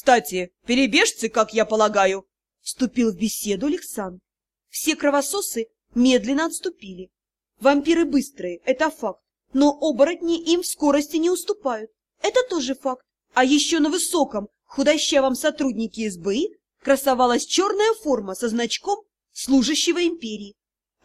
Кстати, перебежцы, как я полагаю, вступил в беседу Александр. Все кровососы медленно отступили. Вампиры быстрые, это факт, но оборотни им в скорости не уступают. Это тоже факт. А еще на высоком, худощавом сотруднике СБИ красовалась черная форма со значком служащего империи.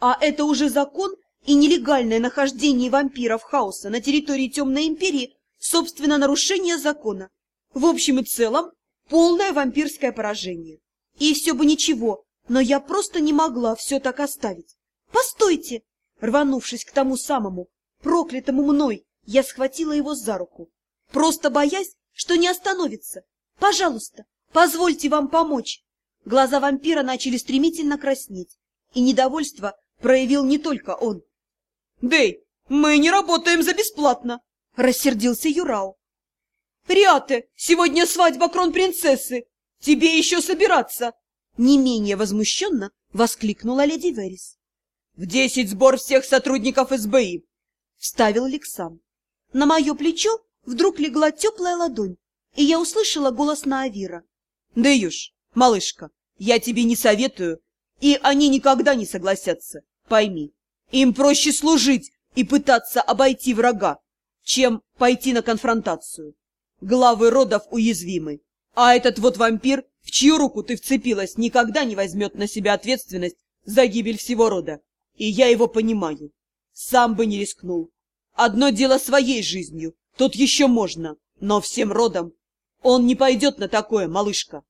А это уже закон и нелегальное нахождение вампиров хаоса на территории Темной империи, собственно, нарушение закона. В общем и целом, полное вампирское поражение. И все бы ничего, но я просто не могла все так оставить. «Постойте!» Рванувшись к тому самому, проклятому мной, я схватила его за руку, просто боясь, что не остановится. «Пожалуйста, позвольте вам помочь!» Глаза вампира начали стремительно краснеть, и недовольство проявил не только он. «Дэй, мы не работаем за бесплатно!» — рассердился Юрау. «Риате, сегодня свадьба кронпринцессы! Тебе еще собираться!» Не менее возмущенно воскликнула леди Верис. «В десять сбор всех сотрудников СБИ!» — вставил Александр. На мое плечо вдруг легла теплая ладонь, и я услышала голос Наавира. «Дэюш, малышка, я тебе не советую, и они никогда не согласятся, пойми. Им проще служить и пытаться обойти врага, чем пойти на конфронтацию. Главы родов уязвимы, а этот вот вампир, в чью руку ты вцепилась, никогда не возьмет на себя ответственность за гибель всего рода. И я его понимаю. Сам бы не рискнул. Одно дело своей жизнью, тут еще можно, но всем родом. Он не пойдет на такое, малышка.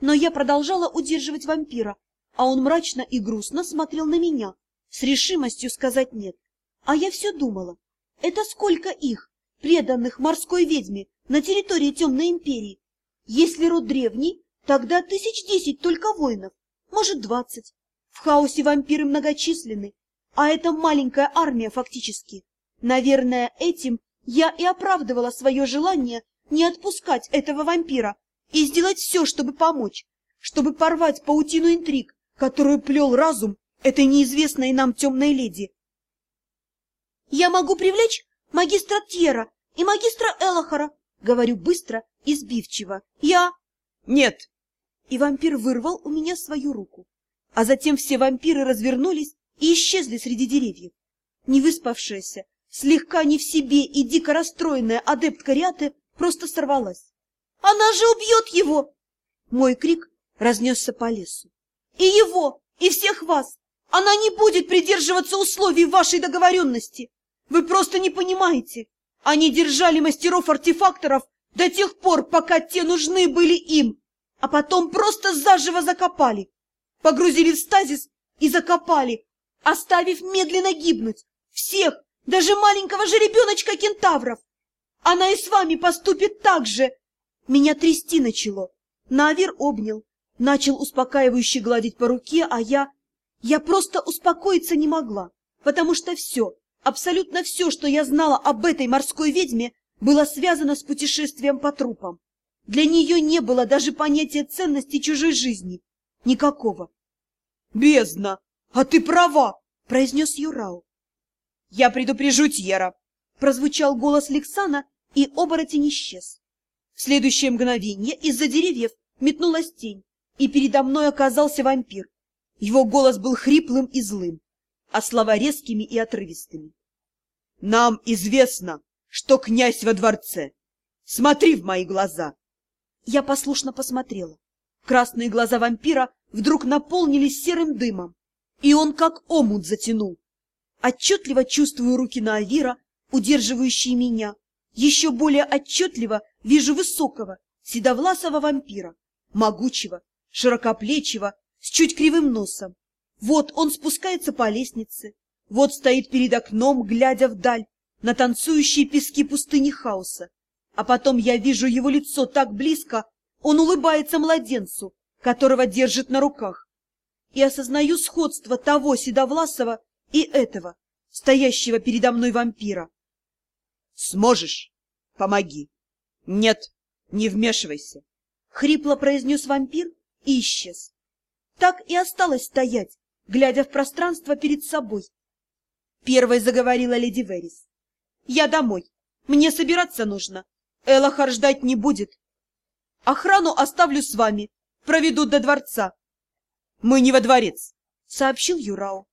Но я продолжала удерживать вампира, а он мрачно и грустно смотрел на меня, с решимостью сказать «нет». А я все думала, это сколько их, преданных морской ведьме, на территории Темной Империи? Если род древний, тогда тысяч десять только воинов, может, двадцать. В хаосе вампиры многочисленны, а это маленькая армия фактически. Наверное, этим я и оправдывала свое желание не отпускать этого вампира и сделать все, чтобы помочь, чтобы порвать паутину интриг, которую плел разум этой неизвестной нам темной леди. «Я могу привлечь магистра Тьера и магистра Элохора», — говорю быстро и сбивчиво. «Я...» «Нет!» И вампир вырвал у меня свою руку. А затем все вампиры развернулись и исчезли среди деревьев. Невыспавшаяся, слегка не в себе и дико расстроенная адептка Ряты просто сорвалась. «Она же убьет его!» Мой крик разнесся по лесу. «И его, и всех вас! Она не будет придерживаться условий вашей договоренности! Вы просто не понимаете! Они держали мастеров-артефакторов до тех пор, пока те нужны были им, а потом просто заживо закопали, погрузили в стазис и закопали, оставив медленно гибнуть всех, даже маленького жеребеночка кентавров. Она и с вами поступит так же. Меня трясти начало. Навер обнял, начал успокаивающе гладить по руке, а я... Я просто успокоиться не могла, потому что все, абсолютно все, что я знала об этой морской ведьме, было связано с путешествием по трупам. Для нее не было даже понятия ценности чужой жизни. Никакого. «Бездна! А ты права!» — произнес Юрау. «Я предупрежу Тьера!» — прозвучал голос Лексана, и оборотень исчез. В следующее мгновение из-за деревьев метнулась тень, и передо мной оказался вампир. Его голос был хриплым и злым, а слова резкими и отрывистыми. «Нам известно, что князь во дворце. Смотри в мои глаза!» Я послушно посмотрела. Красные глаза вампира вдруг наполнились серым дымом, и он как омут затянул. Отчетливо чувствую руки Наавира, удерживающие меня. Еще более отчетливо вижу высокого, седовласого вампира, могучего, широкоплечего, с чуть кривым носом. Вот он спускается по лестнице, вот стоит перед окном, глядя вдаль, на танцующие пески пустыни хаоса. А потом я вижу его лицо так близко, он улыбается младенцу, которого держит на руках. И осознаю сходство того седовласого и этого, стоящего передо мной вампира. «Сможешь? Помоги!» «Нет, не вмешивайся!» — хрипло произнес вампир и исчез. Так и осталось стоять, глядя в пространство перед собой. Первой заговорила леди Верис. «Я домой. Мне собираться нужно. Элохар ждать не будет». Охрану оставлю с вами. Проведут до дворца. Мы не во дворец, сообщил Юрао.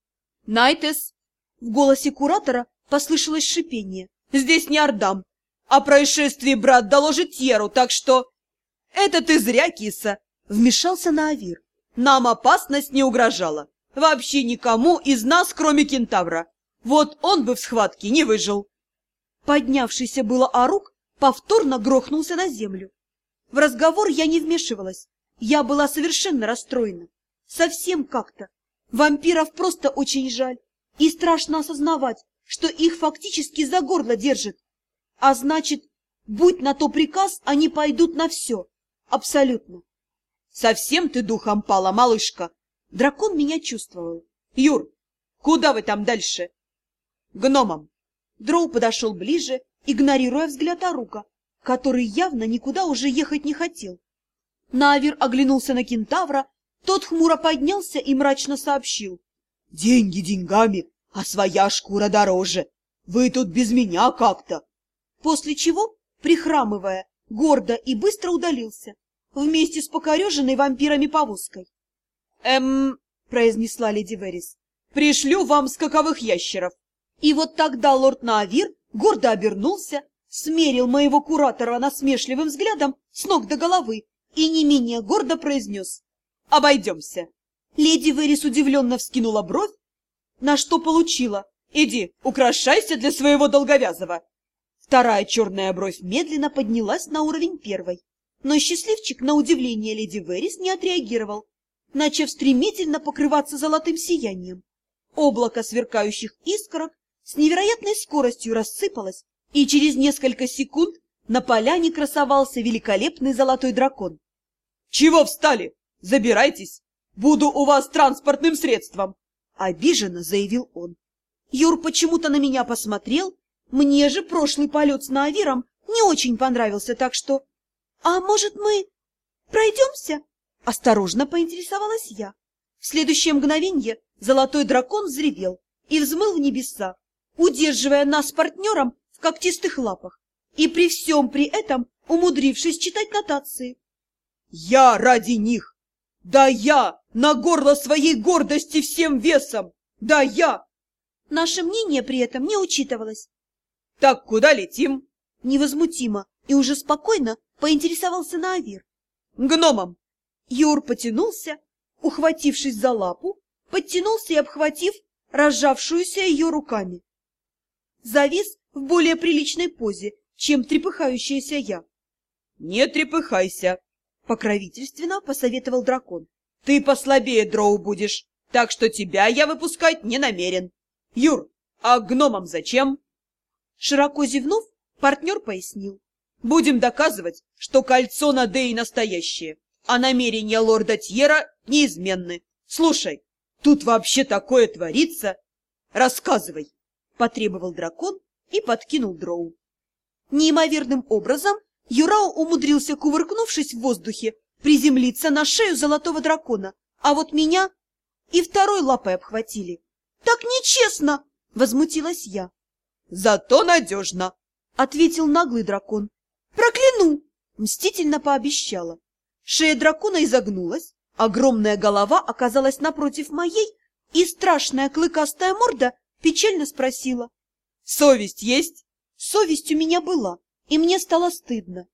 Найтес. В голосе куратора послышалось шипение. Здесь не Ордам. О происшествии брат доложит Еру, так что... Это ты зря, киса, вмешался Наавир. Нам опасность не угрожала. Вообще никому из нас, кроме кентавра. Вот он бы в схватке не выжил. Поднявшийся было Арук повторно грохнулся на землю. В разговор я не вмешивалась. Я была совершенно расстроена. Совсем как-то. Вампиров просто очень жаль. И страшно осознавать, что их фактически за горло держит. А значит, будь на то приказ, они пойдут на все. Абсолютно. Совсем ты духом пала, малышка. Дракон меня чувствовал. Юр, куда вы там дальше? Гномом. Дроу подошел ближе, игнорируя взгляд Арука, который явно никуда уже ехать не хотел. Навер оглянулся на кентавра, тот хмуро поднялся и мрачно сообщил. — Деньги деньгами, а своя шкура дороже. Вы тут без меня как-то. После чего, прихрамывая, гордо и быстро удалился, вместе с покореженной вампирами повозкой. — Эм, — произнесла леди Верис, — пришлю вам скаковых ящеров. И вот тогда лорд Наавир гордо обернулся, смерил моего куратора насмешливым взглядом с ног до головы и не менее гордо произнес «Обойдемся». Леди Верис удивленно вскинула бровь, на что получила «Иди, украшайся для своего долговязого». Вторая черная бровь медленно поднялась на уровень первой, но счастливчик, на удивление леди Верис, не отреагировал, начав стремительно покрываться золотым сиянием. Облако сверкающих искорок с невероятной скоростью рассыпалось, и через несколько секунд на поляне красовался великолепный золотой дракон. — Чего встали? Забирайтесь! Буду у вас транспортным средством! — обиженно заявил он. Юр почему-то на меня посмотрел, мне же прошлый полет с Наавиром не очень понравился, так что... — А может, мы пройдемся? — осторожно поинтересовалась я. В следующее мгновенье золотой дракон взревел и взмыл в небеса, удерживая нас партнером в когтистых лапах и при всем при этом умудрившись читать нотации. «Я ради них! Да я на горло своей гордости всем весом! Да я!» Наше мнение при этом не учитывалось. «Так куда летим?» Невозмутимо и уже спокойно поинтересовался Наавир. «Гномом!» Юр потянулся, ухватившись за лапу, подтянулся и обхватив разжавшуюся ее руками завис в более приличной позе, чем трепыхающаяся я. — Не трепыхайся, — покровительственно посоветовал дракон. — Ты послабее дроу будешь, так что тебя я выпускать не намерен. Юр, а гномам зачем? Широко зевнув, партнер пояснил. Будем доказывать, что кольцо на Дэй настоящее, а намерения лорда Тьера неизменны. Слушай, тут вообще такое творится. Рассказывай потребовал дракон и подкинул дроу. Неимоверным образом Юрао умудрился, кувыркнувшись в воздухе, приземлиться на шею золотого дракона, а вот меня и второй лапой обхватили. — Так нечестно! — возмутилась я. — Зато надежно! — ответил наглый дракон. — Прокляну! — мстительно пообещала. Шея дракона изогнулась, огромная голова оказалась напротив моей, и страшная клыкастая морда Печально спросила. — Совесть есть? Совесть у меня была, и мне стало стыдно.